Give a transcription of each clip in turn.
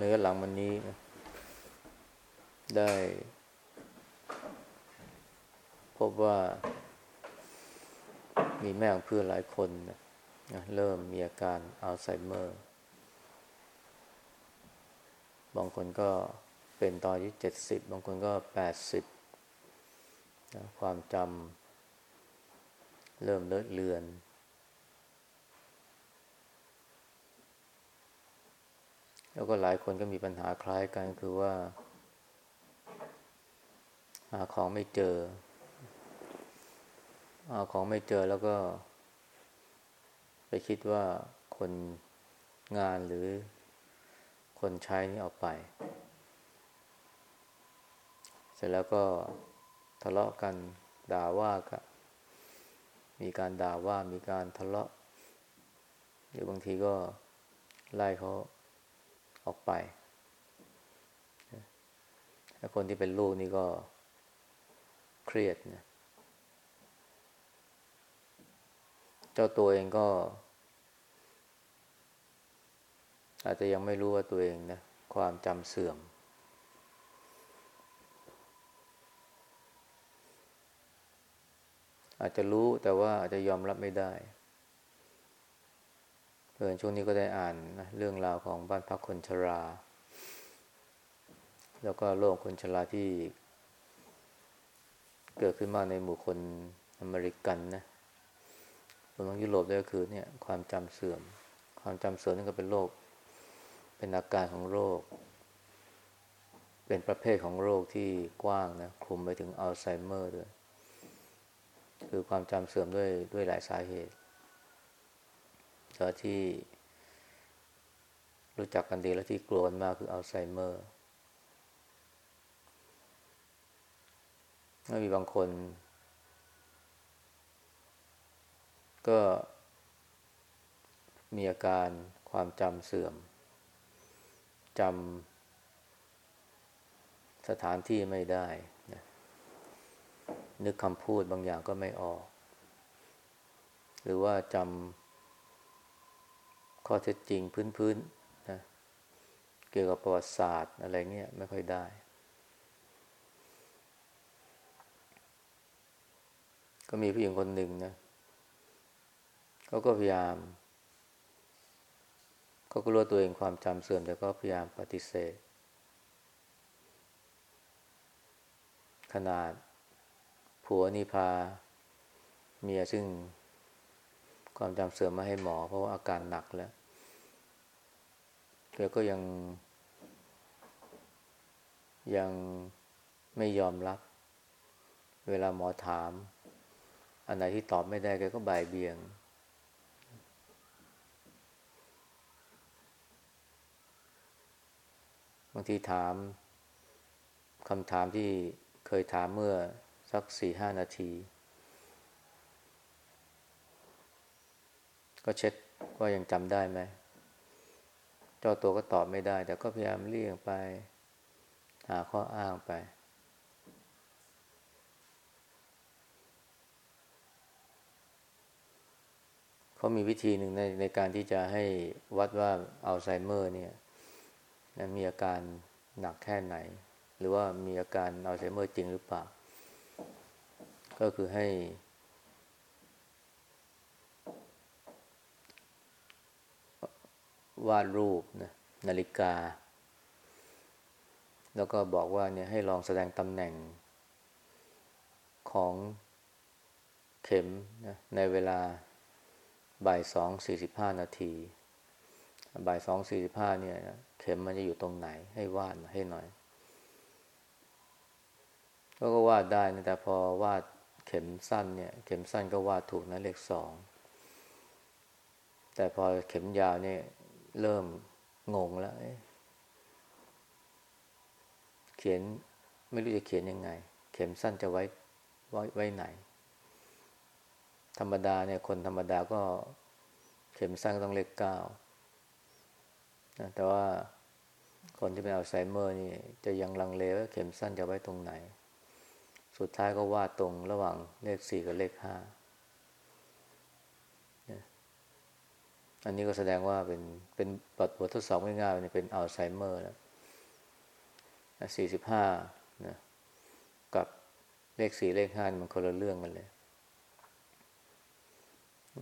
ระยะหลังวันนี้นะได้ พบว่า มีแม่ของเพื่อนหลายคนนะเริ่มมีอาการอัลไซเมอร์ บางคนก็เป็นตอนอายุเจ็ดสิบบางคนก็แปดสิบความจำเริ่มเลอะเลือน แล้วก็หลายคนก็มีปัญหาคล้ายกันคือว่า หาของไม่เจอหาของไม่เจอแล้วก็ ไปคิดว่าคนงานหรือคนใช้นี่เอาไป เสร็จแล้วก็ทะเลาะกันด่าว่ากันมีการด่าว่ามีการทะเลาะ หรือบางทีก็ไล่เขา ออกไปแล้วคนที่เป็นลูกนี่ก็เครียดนะ เจ้าตัวเองก็ อาจจะยังไม่รู้ว่าตัวเองนะ ความจำเสื่อม อาจจะรู้แต่ว่าอาจจะยอมรับไม่ได้ เพื่อนช่วงนี้ก็ได้อ่านนะเรื่องราวของบ้านพักคนชรา แล้วก็โลกคนชราที่ เกิดขึ้นมาในหมู่คนอเมริกันนะรวมทั้งยุโรปด้วยก็คือเนี่ยความจำเสื่อม ความจำเสื่อมนี่ก็เป็นโรค เป็นอาการของโรค เป็นประเภทของโรคที่กว้างนะคลุมไปถึงอัลไซเมอร์ด้วย คือความจำเสื่อมด้วยด้วยหลายสาเหตุ แต่ที่ รู้จักกันดีและที่กลัวกันมากคืออัลไซเมอร์้มีบางคน ก็มีอาการความจำเสื่อมจำสถานที่ไม่ได้นะนึกคำพูดบางอย่างก็ไม่ออก หรือว่าจำ ข้อเท็จจริงพื้นๆนะเกี่ยวกับประวัติศาสตร์อะไรเงี้ยไม่ค่อยได้ ก็มีผู้หญิงคนหนึ่งนะเขาก็พยายามเขาก็รู้ตัวเองความจำเสื่อมแต่ก็พยายามปฏิเสธ ขนาดผัวนิพาเมียซึ่ง ความจำเสื่อมมาให้หมอ เพราะว่าอาการหนักแล้วแกก็ยัง ยังไม่ยอมรับ เวลาหมอถาม อันไหนที่ตอบไม่ได้แกก็บ่ายเบี่ยง บางทีถามคำถามที่เคยถามเมื่อสักสี่ห้านาที ก็เช็คว่ายังจำได้ไหมเจ้าตัวก็ตอบไม่ได้ แต่ก็พยายามเลี่ยงไป หาข้ออ้างไป เขามีวิธีหนึ่งในในการที่จะให้วัดว่าอัลไซเมอร์เนี่ยมีอาการหนักแค่ไหน หรือว่ามีอาการอัลไซเมอร์จริงหรือเปล่า ก็คือให้ วาดรูปนะนาฬิกา แล้วก็บอกว่าเนี่ยให้ลองแสดงตำแหน่งของเข็มนะในเวลาบ่ายสองสี่สิบห้านาทีบ่ายสองสี่สิบห้าเนี่ยเข็มมันจะอยู่ตรงไหนให้วาดมาให้หน่อยก็ก็วาดได้นะแต่พอวาดเข็มสั้นเนี่ย เข็มสั้นก็วาดถูกนะเลขสองแต่พอเข็มยาวเนี่ย เริ่มงงแล้วเขียนไม่รู้จะเขียนยังไง เข็มสั้นจะไว้ไว้ไว้ไหน ธรรมดาเนี่ยคนธรรมดาก็เข็มสั้นต้องเลขเก้านะแต่ว่าคนที่เป็นอัลไซเมอร์นี่จะยังลังเลว่าเข็มสั้นจะไว้ตรงไหน สุดท้ายก็วาดตรงระหว่างเลขสี่กับเลขห้า อันนี้ก็แสดงว่าเป็นเป็นบทบททดสอบง่ายๆเป็นอัลไซเมอร์แล้วสี่สิบห้านะกับเลขสี่เลขห้ามันคนละเรื่องกันเลย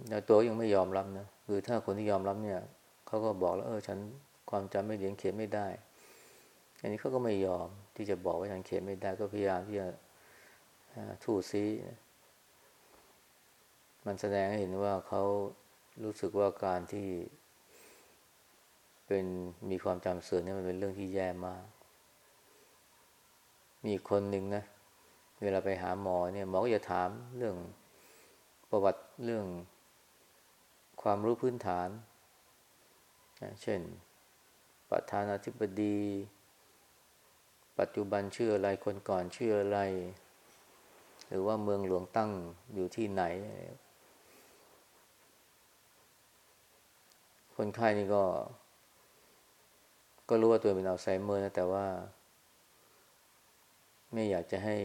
แต่ตัวยังไม่ยอมรับนะคือถ้าคนที่ยอมรับเนี่ยเขาก็บอกแล้ว เออ ฉันความจำไม่เดียเขียนไม่ได้ อันนี้เขาก็ไม่ยอมที่จะบอกว่าฉันเขียนไม่ได้ ก็พยายามที่จะทู่ซี มันแสดงให้เห็นว่าเขา รู้สึกว่าการที่ เป็นมีความจำเสื่อมนี่มันเป็นเรื่องที่แย่มาก มีคนหนึ่งนะ เวลาไปหาหมอเนี่ยหมอก็จะถามเรื่องประวัติเรื่อง ความรู้พื้นฐานเช่น ประธานาธิบดี ปัจจุบันชื่ออะไรคนก่อนชื่ออะไร หรือว่าเมืองหลวงตั้งอยู่ที่ไหน คนไข้นี่ก็ ก็รู้ว่าตัวเป็นอัลไซเมอร์นะแต่ว่า ไม่อยากจะให้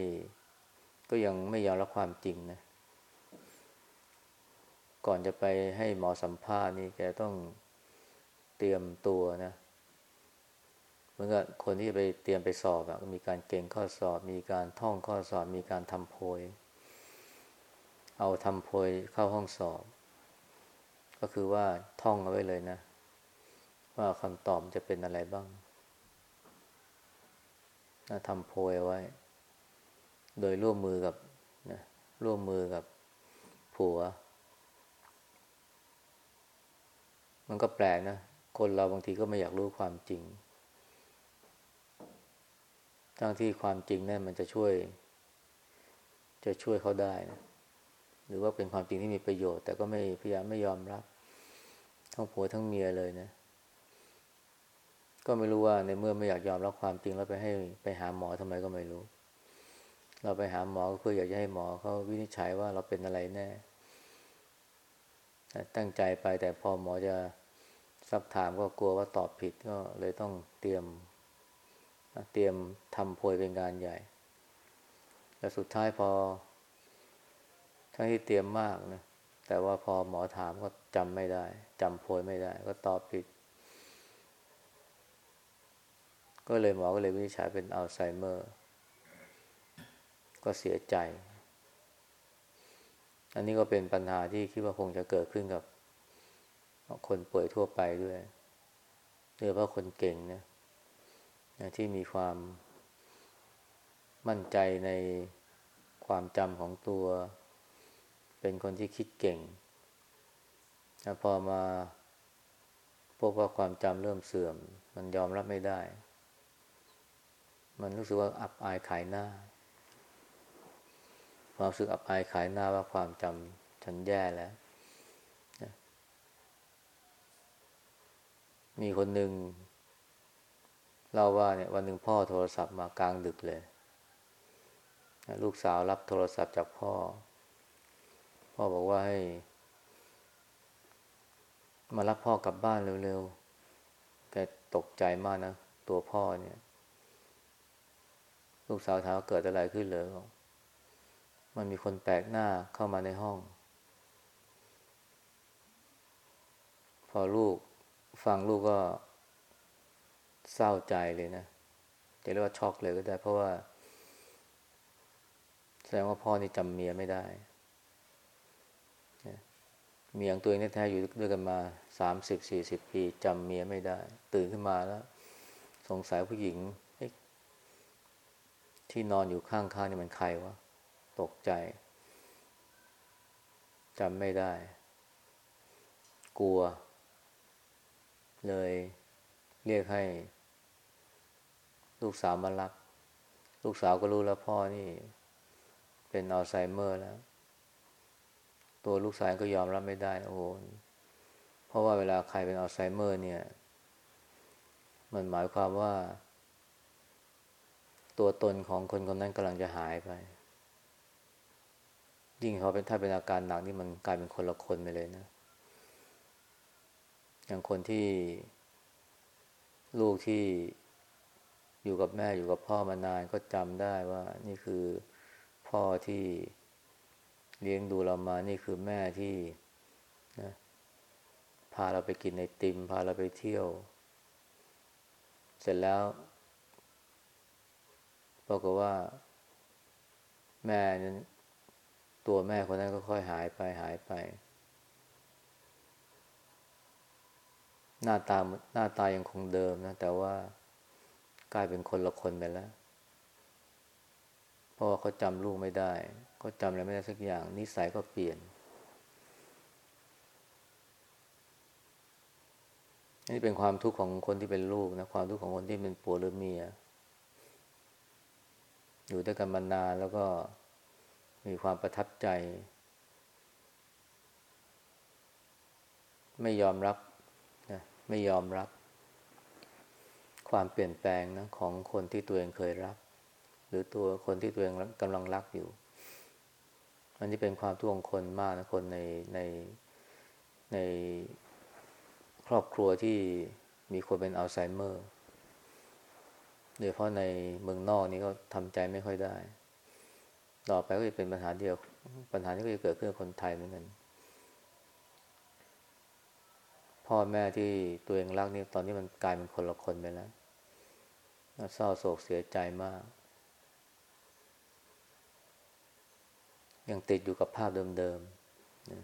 ก็ยังไม่ยอมรับความจริงนะ ก่อนจะไปให้หมอสัมภาษณ์นี่แกต้องเตรียมตัวนะเหมือนกับคนที่ไปเตรียมไปสอบอะมีการเก่งข้อสอบ มีการท่องข้อสอบ มีการทำโพย เอาทำโพยเข้าห้องสอบ ก็คือว่าท่องเอาไว้เลยนะ ว่าคำตอบจะเป็นอะไรบ้างนะทำโพยไว้ โดยร่วมมือกับนะร่วมมือกับผัว มันก็แปลกนะ คนเราบางทีก็ไม่อยากรู้ความจริง ทั้งที่ความจริงนั่นมันจะช่วย จะช่วยเขาได้นะ หรือว่าเป็นความจริงที่มีประโยชน์ แต่ก็ไม่พยายามไม่ยอมรับ ทั้งผัวทั้งเมียเลยนะ ก็ไม่รู้ว่าในเมื่อไม่อยากยอมรับความจริงแล้วไปให้ไปหาหมอทำไมก็ไม่รู้ เราไปหาหมอก็เพื่ออยากจะให้หมอเขาวินิจฉัยว่าเราเป็นอะไรแน่ ตั้งใจไปแต่พอหมอจะซักถามก็กลัวว่าตอบผิดก็เลยต้องเตรียม เตรียมทำโพยเป็นงานใหญ่แล้วสุดท้ายพอ ทั้งที่เตรียมมากนะ แต่ว่าพอหมอถามก็จำไม่ได้จำโพยไม่ได้ ก็ตอบผิด ก็เลยหมอก็เลยวินิจฉัยเป็นอัลไซเมอร์ ก็เสียใจ อันนี้ก็เป็นปัญหาที่คิดว่าคงจะเกิดขึ้นกับ คนป่วยทั่วไปด้วยโดยเฉพาะคนเก่งนะที่มีความมั่นใจในความจำของตัว เป็นคนที่คิดเก่งพอมาพบว่าความจำเริ่มเสื่อม มันยอมรับไม่ได้ มันรู้สึกว่าอับอายขายหน้า ความรู้สึกอับอายขายหน้าว่าความจำฉันแย่แล้ว มีคนหนึ่งเล่าว่าเนี่ยวันหนึ่งพ่อโทรศัพท์มากลางดึกเลย ลูกสาวรับโทรศัพท์จากพ่อ พ่อบอกว่าให้ มารับพ่อกลับบ้านเร็วๆแกตกใจมากนะ ตัวพ่อเนี่ย ลูกสาวถามว่าเกิดอะไรขึ้นเหรอมันมีคนแปลกหน้าเข้ามาในห้อง พอลูกฟังลูกก็เศร้าใจเลยนะจะเรียกว่าช็อกเลยก็ได้ เพราะว่า แสดงว่าพ่อนี่จำเมียไม่ได้ เมียของตัวเองแท้ๆอยู่ด้วยกันมาสามสิบสี่สิบปีจำเมียไม่ได้ ตื่นขึ้นมาแล้ว สงสัยผู้หญิงที่นอนอยู่ข้างๆนี่มันใครวะตกใจจำไม่ได้ กลัว เลยเรียกให้ ลูกสาวมารับ ลูกสาวก็รู้แล้วพ่อนี่ เป็นอัลไซเมอร์แล้ว ตัวลูกชายก็ยอมรับไม่ได้ โอ้โหเพราะว่าเวลาใครเป็นอัลไซเมอร์ เนี่ย มันหมายความว่า ตัวตนของคนคนนั้นกำลังจะหายไป ยิ่งเขาเป็นถ้าเป็นอาการหนักนี่มันกลายเป็นคนละคนไปเลยนะ อย่างคนที่ลูกที่อยู่กับแม่อยู่กับพ่อมานานก็จำได้ว่า นี่คือพ่อที่ เลี้ยงดูเรามานี่คือแม่ที่นะพาเราไปกินไอติม พาเราไปเที่ยว เสร็จแล้วบอกว่า แม่นั้น ตัวแม่คนนั้นก็ค่อยหายไปหายไป หน้าตาหน้าตายังคงเดิมนะ แต่ว่ากลายเป็นคนละคนไปแล้ว เพราะว่าเขาจำลูกไม่ได้ เขาจำอะไรไม่ได้สักอย่าง นิสัยก็เปลี่ยนนี่เป็นความทุกข์ของคนที่เป็นลูกนะความทุกข์ของคนที่เป็นผัวหรือเมีย อยู่ด้วยกันมานานแล้วก็มีความประทับใจ ไม่ยอมรับนะไม่ยอมรับ ความเปลี่ยนแปลงนะของคนที่ตัวเองเคยรัก หรือตัวคนที่ตัวเองกำลังรักอยู่ อันนี้เป็นความทุกข์ของคนมากนะคนในในในครอบครัวที่มีคนเป็นอัลไซเมอร์โดยเฉพาะในเมืองนอกนี้ก็ทำใจไม่ค่อยได้ ต่อไปก็จะเป็นปัญหาเดียว ปัญหานี้ก็จะเกิดขึ้นกับคนไทยเหมือนกัน พ่อแม่ที่ตัวเองรักนี่ตอนนี้มันกลายเป็นคนละคนไปแล้วเศร้าโศกเสียใจมาก ยังติดอยู่กับภาพเดิมๆนะ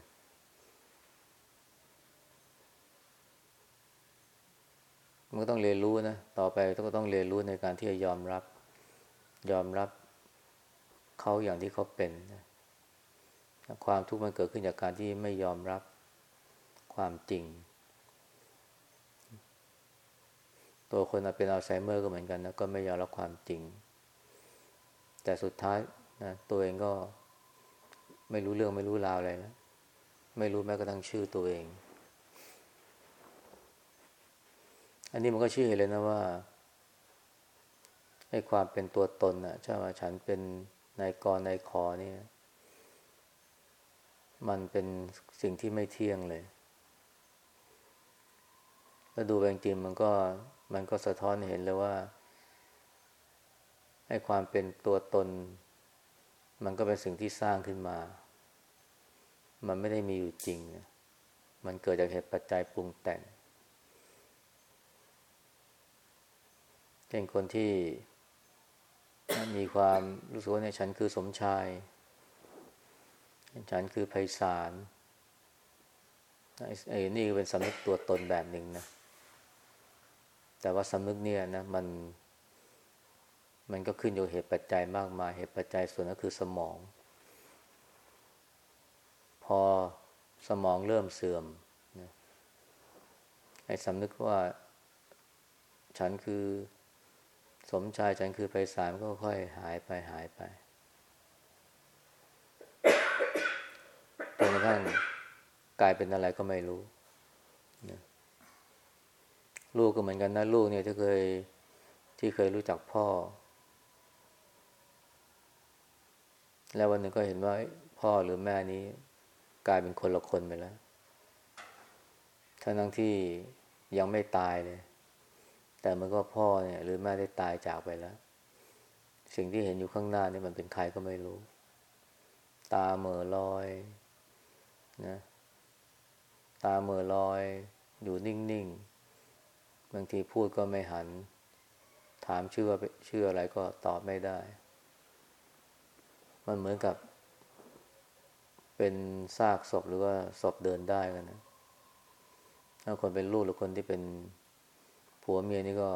มันก็ต้องเรียนรู้นะ ต่อไปก็ต้องเรียนรู้ในการที่จะยอมรับ ยอมรับเขาอย่างที่เขาเป็นนะความทุกข์มันเกิดขึ้นจากการที่ไม่ยอมรับความจริง ตัวคนเป็นอัลไซเมอร์ก็เหมือนกันนะ ก็ไม่ยอมรับความจริง แต่สุดท้ายนะตัวเองก็ ไม่รู้เรื่องไม่รู้ราวอะไรแล้วไม่รู้แม้กระทั่งชื่อตัวเอง อันนี้มันก็ชื่อเลยนะว่าให้ความเป็นตัวตนนะใช่ไหมฉันเป็นนายกรนายขอนี่มันเป็นสิ่งที่ไม่เที่ยงเลยแล้วดูจริงมันก็มันก็สะท้อนเห็นเลยว่าให้ความเป็นตัวตน มันก็เป็นสิ่งที่สร้างขึ้นมา มันไม่ได้มีอยู่จริง มันเกิดจากเหตุปัจจัยปรุงแต่งเป็นคนที่มีความรู้สึกว่าเนี่ยฉันคือสมชาย ฉันคือไพศาลไอ้นี่เป็นสำนึกตัวตนแบบหนึ่งนะ แต่ว่าสำนึกเนี่ยนะมัน มันก็ขึ้นอยู่เหตุปัจจัยมากมาย เหตุปัจจัยส่วนก็คือสมอง พอสมองเริ่มเสื่อมนะไอ้สำนึกว่า ฉันคือสมชายฉันคือไพศาลก็ค่อยหายไปหายไปจนกระทั่งกลายเป็นอะไรก็ไม่รู้นะลูกก็เหมือนกันนะลูกเนี่ยที่เคยที่เคยรู้จักพ่อ แล้ววันหนึ่งก็เห็นว่าพ่อหรือแม่นี้กลายเป็นคนละคนไปแล้วทั้งที่ยังไม่ตายเลย แต่มันก็พ่อเนี่ย หรือแม่ได้ตายจากไปแล้ว สิ่งที่เห็นอยู่ข้างหน้านี่มันเป็นใครก็ไม่รู้ ตาเหม่อลอยนะตาเหม่อลอย อยู่นิ่งๆ บางทีพูดก็ไม่หัน ถามชื่อว่าชื่ออะไรก็ตอบไม่ได้ มันเหมือนกับ เป็นซากศพหรือว่าศพเดินได้กันนะถ้าคนเป็นลูกหรือคนที่เป็นผัวเมียนี่ก็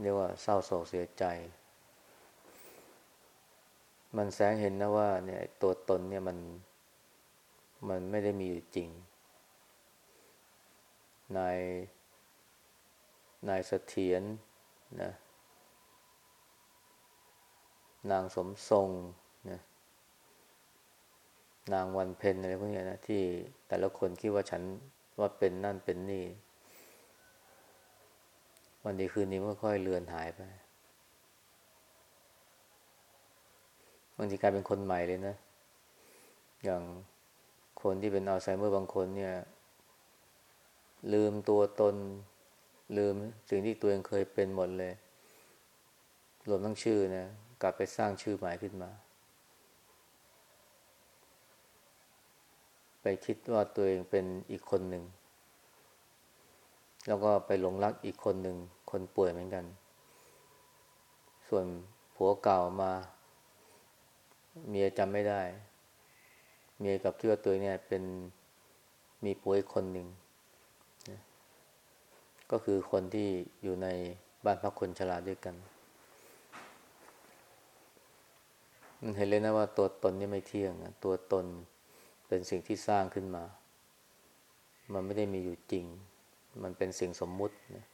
เรียกว่าเศร้าโศกเสียใจ มันแสงเห็นนะว่า เนี่ย ตัวตนเนี่ยมันมันไม่ได้มีอยู่จริง นายนายเสถียรนะ นางสมทรงนะนางวันเพ็ญอะไรพวกนี้นะที่แต่ละคนคิดว่าฉันว่าเป็นนั่นเป็นนี่ วันดีคืนนี้ก็ค่อยเลือนหายไปบางทีกลายเป็นคนใหม่เลยนะ อย่างคนที่เป็นอัลไซเมอร์บางคนเนี่ย ลืมตัวตน ลืมสิ่งที่ตัวเองเคยเป็นหมดเลย รวมทั้งชื่อนะ กลับไปสร้างชื่อใหม่ขึ้นมา ไปคิดว่าตัวเองเป็นอีกคนหนึ่ง แล้วก็ไปหลงรักอีกคนหนึ่ง คนป่วยเหมือนกัน ส่วนผัวเก่ามา เมียจำไม่ได้ เมียกับที่ว่าตัวเนี่ยเป็นมีผัวอีกคนหนึ่งก็คือคนที่อยู่ในบ้านพักคนชราด้วยกัน มันเห็นเลยนะว่าตัวตนนี่ไม่เที่ยงตัวตนเป็นสิ่งที่สร้างขึ้นมา มันไม่ได้มีอยู่จริง มันเป็นสิ่งสมมุตินะ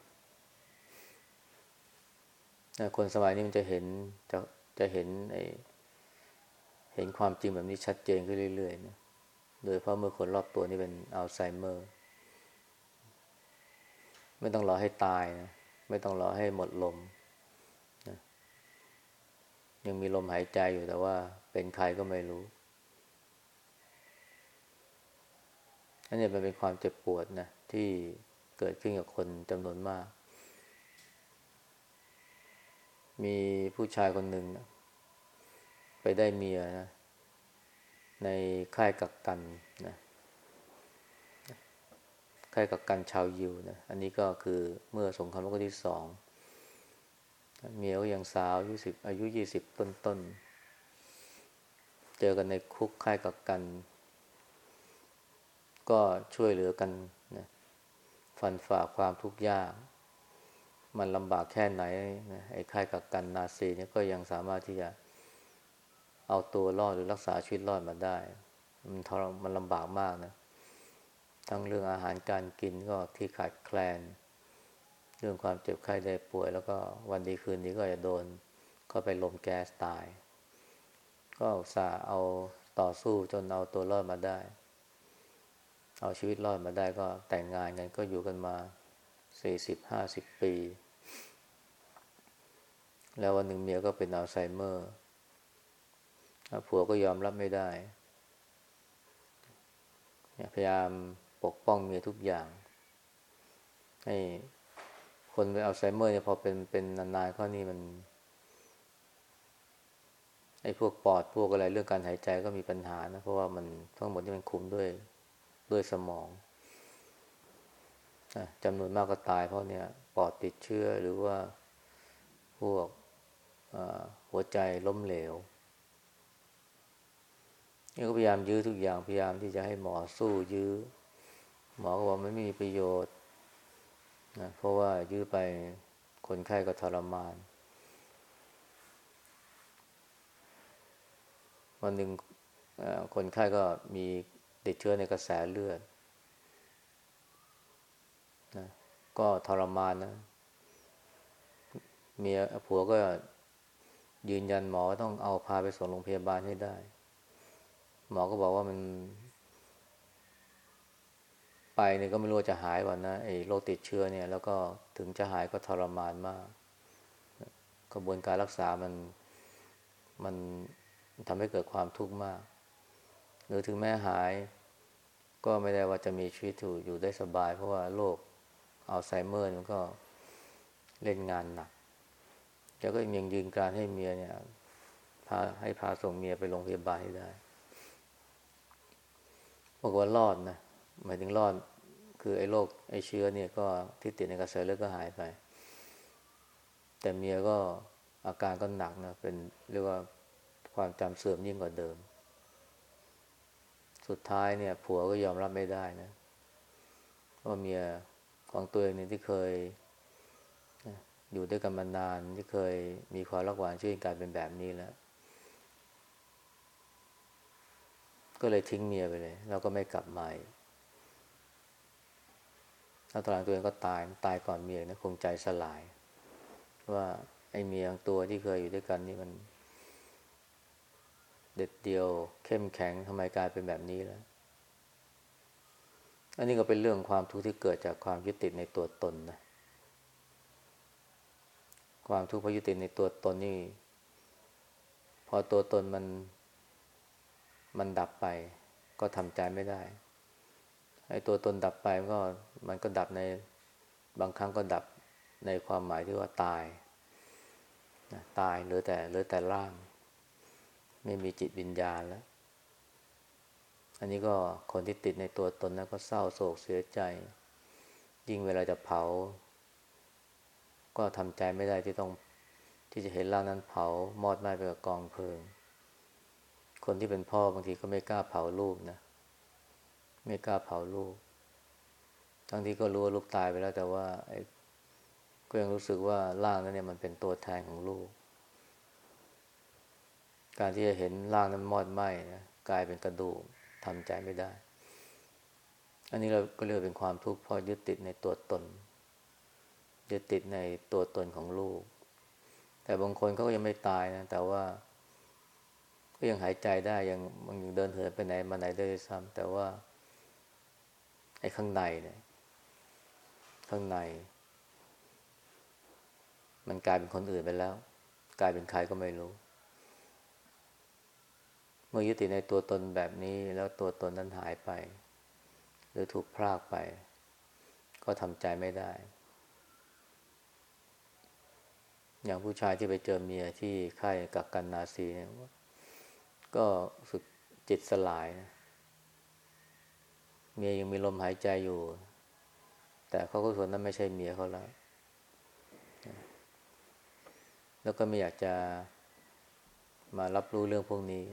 คนสมัยนี้มันจะเห็นจะจะเห็นไอเห็นความจริงแบบนี้ชัดเจนขึ้นเรื่อยๆนะโดยเพราะเมื่อคนรอบตัวนี่เป็นอัลไซเมอร์ ไม่ต้องรอให้ตายนะ ไม่ต้องรอให้หมดลม ยังมีลมหายใจอยู่แต่ว่า เป็นใครก็ไม่รู้อันนี้มันเป็นความเจ็บปวดนะที่เกิดขึ้นกับคนจำนวนมาก มีผู้ชายคนหนึ่งนะไปได้เมียนะ ในค่ายกักกันนะค่ายกักกันชาวยิวนะ อันนี้ก็คือเมื่อสงครามโลกที่สอง เมียก็ยังสาวอายุสิบอายุยี่สิบต้นๆเจอกันในคุกค่ายกักกัน ก็ช่วยเหลือกันนะฟันฝ่าความทุกข์ยาก มันลำบากแค่ไหนนะไอ้ค่ายกักกันนาซีเนี่ยก็ยังสามารถที่จะเอาตัวรอดหรือรักษาชีวิตรอดมาได้ มันทรมันลำบากมากนะ ทั้งเรื่องอาหารการกินก็ที่ขาดแคลนเเรื่องความเจ็บไข้ได้ป่วย แล้วก็วันดีคืนนี้ก็จะโดน ก็ไปลมแก๊สตาย ก็อุตส่าห์เอาต่อสู้จนเอาตัวรอดมาได้ เอาชีวิตรอดมาได้ก็แต่งงานกันก็อยู่กันมาสี่สิบห้าสิบปี แล้ววันหนึ่งเมียก็เป็นอัลไซเมอร์ผัวก็ยอมรับไม่ได้พยายามปกป้องเมียทุกอย่าง ให้ คนเป็นอัลไซเมอร์เนี่ยพอเป็นเป็นนานๆข้อนี้มันไอ้พวกปอดพวกอะไรเรื่องการหายใจก็มีปัญหานะ เพราะว่ามันทั้งหมดที่มันคุมด้วยด้วยสมองจำนวนมากก็ตายเพราะเนี่ย ปอดติดเชื้อหรือว่าพวกหัวใจล้มเหลวนี่ก็พยายามยื้อทุกอย่างพยายามที่จะให้หมอสู้ยื้อ หมอก็บอกไม่มีประโยชน์ นะเพราะว่ายื้อไปคนไข้ก็ทรมาน วันหนึ่งคนไข้ก็มีติดเชื้อในกระแสเลือดนะก็ทรมานนะเมียผัวก็ยืนยันหมอต้องเอาพาไปส่งโรงพยาบาลให้ได้ หมอก็บอกว่ามัน ไปเนี่ยก็ไม่รู้จะหายวันนะไอ้โรคติดเชื้อเนี่ย แล้วก็ถึงจะหายก็ทรมานมาก กระบวนการรักษามันมันทำให้เกิดความทุกข์มาก หรือถึงแม้หายก็ไม่ได้ว่าจะมีชีวิตอยู่ได้สบาย เพราะว่าโรคอัลไซเมอร์มันก็เล่นงานหนักแล้วก็ยังยืนการให้เมียเนี่ยพาให้พาส่งเมียไปโรงพยาบาลให้ได้บอกว่ารอดนะ หมายถึงรอดคือไอ้โรคไอ้เชื้อเนี่ยก็ที่ติดในกระแสเลือดก็หายไป แต่เมียก็อาการก็หนักนะเป็นเรียกว่าความจำเสื่อมยิ่งกว่าเดิม สุดท้ายเนี่ย ผัวก็ยอมรับไม่ได้นะว่าเมียของตัวเองเนี่ยที่เคยอยู่ด้วยกันมานานที่เคยมีความรักหวานช่วยกันเป็นแบบนี้แล้ว ก็เลยทิ้งเมียไปเลย แล้วก็ไม่กลับมา แล้วตอนหลังตัวเองก็ตายตายก่อนเมียนะคงใจสลาย ว่าไอ้เมียตัวที่เคยอยู่ด้วยกันนี่มัน เด็ดเดียว เข้มแข็งทำไมกลายเป็นแบบนี้แล้ว อันนี้ก็เป็นเรื่องความทุกข์ที่เกิดจากความยึดติดในตัวตนนะ ความทุกข์เพราะยึดติดในตัวตนนี่ พอตัวตนมัน มันดับไป ก็ทำใจไม่ได้ ไอ้ตัวตนดับไปก็มันก็ดับในบางครั้งก็ดับในความหมายที่ว่าตายนะตายเหลือแต่เหลือแต่ร่าง ไม่มีจิตวิญญาณแล้ว อันนี้ก็คนที่ติดในตัวตนนะก็เศร้าโศกเสียใจ ยิ่งเวลาจะเผา ก็ทำใจไม่ได้ที่ต้องที่จะเห็นร่างนั้นเผามอดไหม้ไปกับกองเพลิง คนที่เป็นพ่อบางทีก็ไม่กล้าเผาลูกนะ ไม่กล้าเผาลูก ทั้งที่ก็รู้ว่าลูกตายไปแล้ว แต่ว่าก็ยังรู้สึกว่าร่างนั้นเนี่ยมันเป็นตัวแทนของลูก การที่จะเห็นร่างนั้นมอดไหม้นะกลายเป็นกระดูกทำใจไม่ได้ อันนี้เราก็เรียกเป็นความทุกข์เพราะยึดติดในตัวตน ยึดติดในตัวตนของลูก แต่บางคนเขาก็ยังไม่ตายนะ แต่ว่าก็ยังหายใจได้ยังมันยังเดินเหินไปไหนมาไหนได้ซ้ำแต่ว่า ไอ้ข้างในเนี่ยข้างใน มันกลายเป็นคนอื่นไปแล้ว กลายเป็นใครก็ไม่รู้ เมื่อยึดติดในตัวตนแบบนี้แล้วตัวตนนั้นหายไป หรือถูกพรากไป ก็ทำใจไม่ได้ อย่างผู้ชายที่ไปเจอเมียที่ค่ายกักกันนาซีเนี่ยก็สึกจิตสลายนะ เมียยังมีลมหายใจอยู่ แต่เขาก็ส่วนนั้นไม่ใช่เมียเขาแล้ว แล้วก็ไม่อยากจะมารับรู้เรื่องพวกนี้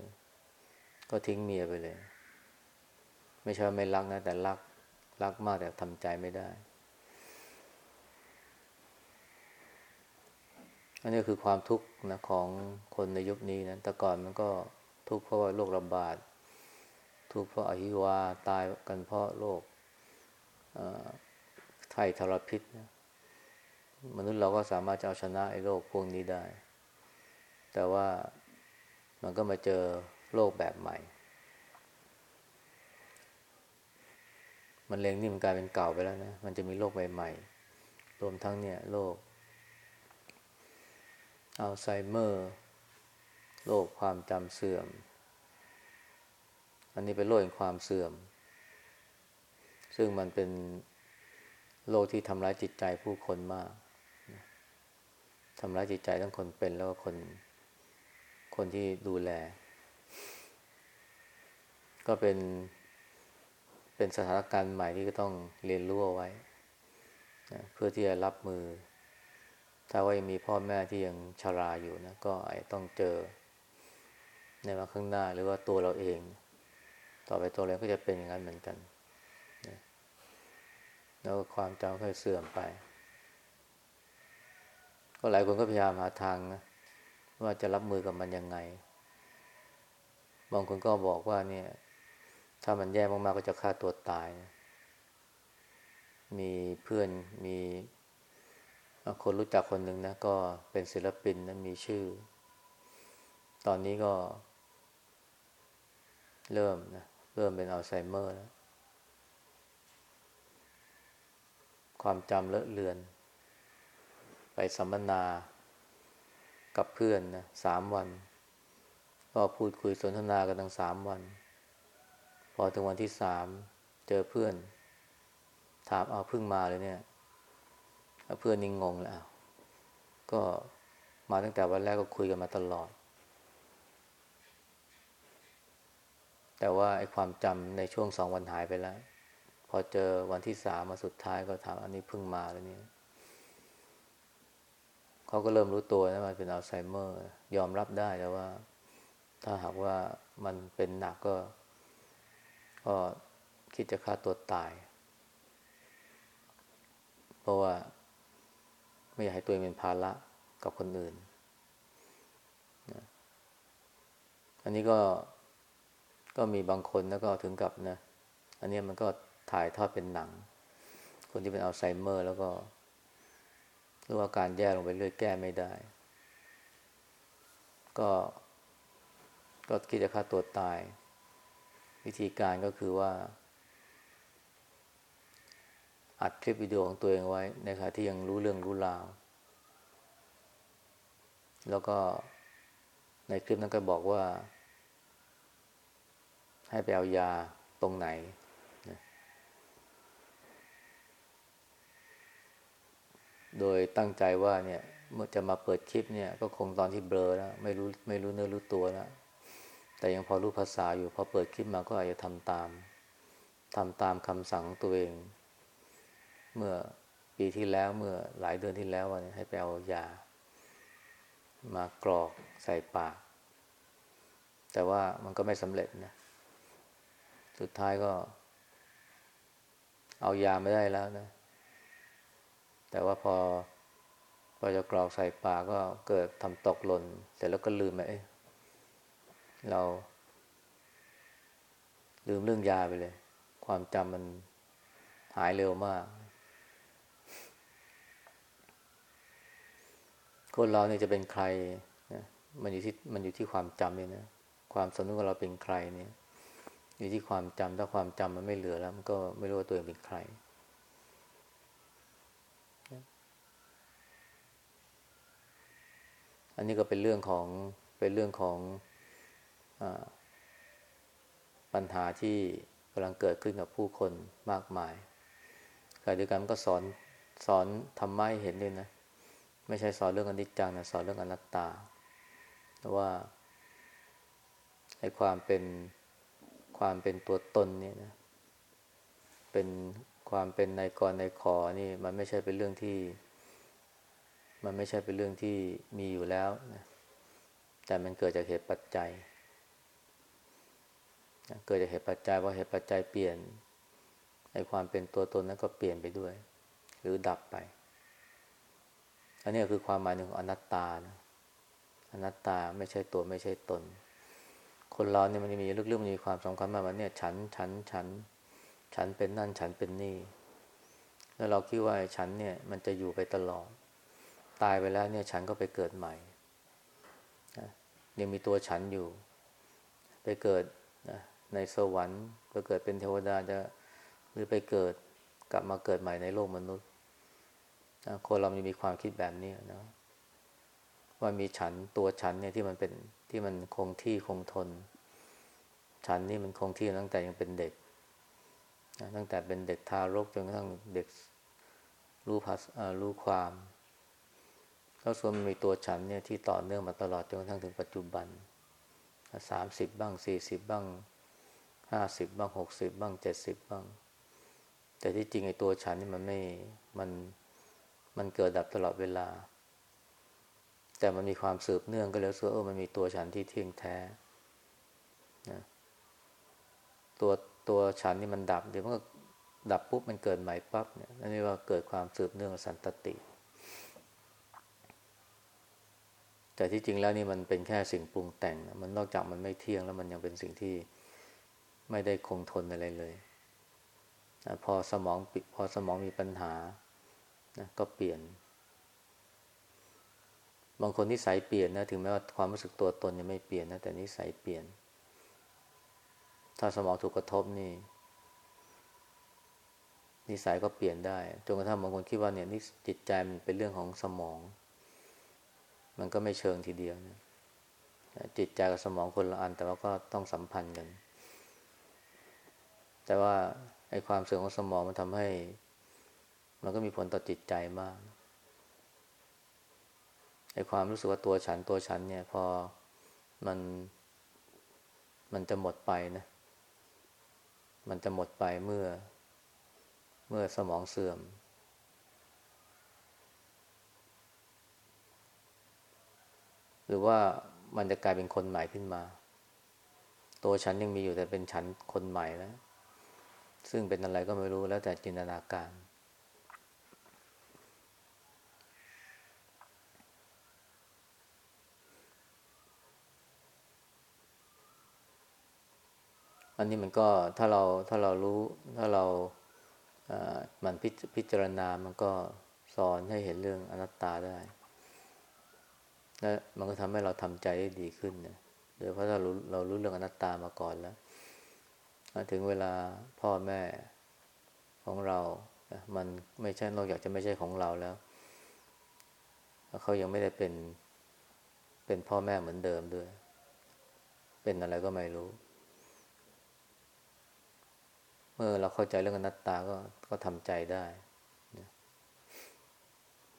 ก็ทิ้งเมียไปเลย ไม่ใช่ไม่รักนะ แต่รัก รักมากแต่ทำใจไม่ได้ อันนี้คือความทุกข์นะของคนในยุคนี้นะแต่ก่อนมันก็ทุกข์เพราะว่าโรคระบาด ทุกข์เพราะอหิวาตายกันเพราะโรคไข้ทรพิษนะมนุษย์เราก็สามารถจะเอาชนะไอ้โรคพวกนี้ได้ แต่ว่ามันก็มาเจอโลกแบบใหม่ มันเลงนี่มันกลายเป็นเก่าไปแล้วนะ มันจะมีโลกใหม่ๆ รวมทั้งเนี่ยโรคอัลไซเมอร์ โรคความจำเสื่อม อันนี้เป็นโรคแห่งความเสื่อม ซึ่งมันเป็นโรคที่ทำร้ายจิตใจผู้คนมากทำร้ายจิตใจทั้งคนเป็นแล้วก็คน คนที่ดูแล ก็เป็น เป็นสถานการณ์ใหม่ที่ก็ต้องเรียนรู้เอาไว้นะเพื่อที่จะรับมือ ถ้าว่ายังมีพ่อแม่ที่ยังชาราอยู่นะ ก็ต้องเจอ ในวันข้างหน้าหรือว่าตัวเราเอง ต่อไปตัวเราก็จะเป็นอย่างนั้นเหมือนกันนะแล้วความจำก็เสื่อมไป ก็หลายคนก็พยายามหาทางนะว่าจะรับมือกับมันยังไง บางคนก็บอกว่าเนี่ย ถ้ามันแย่มากๆก็จะฆ่าตัวตายนะมีเพื่อนมีคนรู้จักคนหนึ่งนะ ก็เป็นศิลปินนะมีชื่อ ตอนนี้ก็ เริ่มนะ เริ่มเป็นอัลไซเมอร์แล้ว ความจำเลอะเลือน ไปสัมมนากับเพื่อนนะสามวัน ก็พูดคุยสนทนากันทั้งสามวัน พอถึงวันที่สามเจอเพื่อน ถามเอาเพิ่งมาเลยเนี่ยเพื่อนนิ่งงงแล้วก็มาตั้งแต่วันแรกก็คุยกันมาตลอด แต่ว่าไอ้ความจำในช่วงสองวันหายไปแล้ว พอเจอวันที่สามมาสุดท้ายก็ถามอันนี้เพิ่งมาแล้วนี่เขาก็เริ่มรู้ตัวนะมันเป็นอัลไซเมอร์ ยอมรับได้แต่ว่า ถ้าหากว่ามันเป็นหนักก็ ก็คิดจะฆ่าตัวตาย เพราะว่า ไม่อยากให้ตัวเองเป็นภาระกับคนอื่น อันนี้ก็ ก็มีบางคนแล้วก็ถึงกับนะ อันนี้มันก็ถ่ายทอดเป็นหนัง คนที่เป็นอัลไซเมอร์ แล้วก็หรือว่าการแย่ลงไปเรื่อยแก้ไม่ได้ ก็ก็คิดจะฆ่าตัวตาย วิธีการก็คือว่า อัดคลิปวิดีโอของตัวเองไว้ในขณะที่ยังรู้เรื่องรู้ราว แล้วก็ในคลิปนั้นก็บอกว่า ให้ไปเอายาตรงไหนโดยตั้งใจว่าเนี่ยเมื่อจะมาเปิดคลิปเนี่ย ก็คงตอนที่เบลอแล้วไม่รู้ไม่รู้เนื้อรู้ตัวแล้วแต่ยังพอรู้ภาษาอยู่พอเปิดคลิปมาก็อาจจะทำตามทำตามคำสั่งตัวเอง เมื่อปีที่แล้วเมื่อหลายเดือนที่แล้วเนี่ยให้ไปเอายา มากรอกใส่ปาก แต่ว่ามันก็ไม่สำเร็จนะ สุดท้ายก็ เอายาไม่ได้แล้วนะ แต่ว่าพอพอจะกรอกใส่ปากก็เกิดทำตกหล่น เสร็จแล้วก็ลืมไปเรา ลืมเรื่องยาไปเลย ความจำมันหายเร็วมาก คนเราเนี่ยจะเป็นใครนะมันอยู่ที่มันอยู่ที่ความจำเลยนะ ความสนุกว่าเราเป็นใครเนี่ย อยู่ที่ความจำถ้าความจำมันไม่เหลือแล้ว มันก็ไม่รู้ว่าตัวเองเป็นใคร อันนี้ก็เป็นเรื่องของเป็นเรื่องของอปัญหาที่กำลังเกิดขึ้นกับผู้คนมากมายขณะเดียวกันก็สอนสอนธรรมะให้เห็นด้วยนะ ไม่ใช่สอนเรื่องอนิจจังนะสอนเรื่องอนัตตาว่าให้ความเป็น ความเป็นตัวตนเนี่ยนะ เป็นความเป็นในกรในขอนี่ มันไม่ใช่เป็นเรื่องที่ มันไม่ใช่เป็นเรื่องที่มีอยู่แล้วนะแต่มันเกิดจากเหตุปัจจัย เกิดจากเหตุปัจจัยว่าเหตุปัจจัยเปลี่ยนไอ้ความเป็นตัวตนนั้นก็เปลี่ยนไปด้วย หรือดับไป อันนี้คือความหมายหนึ่งของอนัตตานะอนัตตาไม่ใช่ตัวไม่ใช่ตน คนเราเนี่ยมันมีเรื่องมันมีความสำคัญมากว่าเนี่ยฉันฉันฉัน ฉันเป็นนั่นฉันเป็นนี่ แล้วเราคิดว่าฉันเนี่ย มันจะอยู่ไปตลอด ตายไปแล้วเนี่ย ฉันก็ไปเกิดใหม่ยังมีตัวฉันอยู่ ไปเกิดในสวรรค์ไปเกิดเป็นเทวดาจะหรือไปเกิดกลับมาเกิดใหม่ในโลกมนุษย์คนเรามันมีความคิดแบบนี้นะว่ามีฉันตัวฉันเนี่ยที่มันเป็น ที่มันคงที่คงทน ฉันนี่มันคงที่ตั้งแต่ยังเป็นเด็กนะตั้งแต่เป็นเด็กทารกจนกระทั่งเด็กรู้ภาษารู้ความแล้วส่วนมีตัวฉันเนี่ยที่ต่อเนื่องมาตลอดจนกระทั่งถึงปัจจุบันสามสิบบ้างสี่สิบบ้างห้าสิบบ้างหกสิบบ้างเจ็ดสิบบ้าง แต่ที่จริงไอ้ตัวฉันนี่มันไม่มันมันเกิดดับตลอดเวลา แต่มันมีความสืบเนื่องก็แล้วเสือเออมันมีตัวฉันที่เที่ยงแท้นะตัวตัวฉันนี่มันดับ เดี๋ยวมันก็ดับปุ๊บมันเกิดใหม่ปั๊บเนี่ยนั่นเรียกว่าเกิดความสืบเนื่องสันตติ แต่ที่จริงแล้วนี่มันเป็นแค่สิ่งปรุงแต่งมันนอกจากมันไม่เที่ยงแล้วมันยังเป็นสิ่งที่ไม่ได้คงทนอะไรเลยนะพอสมองพอสมองมีปัญหานะก็เปลี่ยน บางคนนิสัยเปลี่ยนนะถึงแม้ว่าความรู้สึกตัวตนยังไม่เปลี่ยนนะแต่นิสัยเปลี่ยน ถ้าสมองถูกกระทบนี่ นิสัยก็เปลี่ยนได้จนกระทั่งบางคนคิดว่าเนี่ยนี่จิตใจมันเป็นเรื่องของสมอง มันก็ไม่เชิงทีเดียวนะจิตใจกับสมองคนละอัน แต่ว่าก็ต้องสัมพันธ์กัน แต่ว่าไอ้ความเสื่อมของสมองมันทำให้ มันก็มีผลต่อจิตใจมาก ไอ้ความรู้สึกว่าตัวฉันตัวฉันเนี่ย พอมันมันจะหมดไปนะ มันจะหมดไปเมื่อ เมื่อสมองเสื่อม หรือว่ามันจะกลายเป็นคนใหม่ขึ้นมา ตัวฉันยังมีอยู่แต่เป็นฉันคนใหม่แล้ว ซึ่งเป็นอะไรก็ไม่รู้แล้วแต่จินตนาการ อันนี้มันก็ถ้าเราถ้าเรารู้ถ้าเรามันพพิจารณา มันก็สอนให้เห็นเรื่องอนัตตาได้ และมันก็ทำให้เราทำใจได้ดีขึ้นนะโดยเพราะถ้าเราเรารู้เรื่องอนัตตามาก่อนแล้ว ถึงเวลาพ่อแม่ของเรา มันไม่ใช่นอกจากจะไม่ใช่ของเราแล้ว เขายังไม่ได้เป็นเป็นพ่อแม่เหมือนเดิมด้วย เป็นอะไรก็ไม่รู้ เมื่อเราเข้าใจเรื่องอนัตตาก็ก็ทำใจได้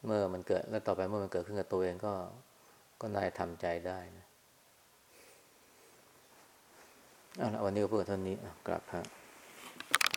เมื่อมันเกิดแล้วต่อไปเมื่อมันเกิดขึ้นกับตัวเองก็ก็นายทำใจได้นะเอาละวันนี้ก็เพื่อเท่านี้กลับคระ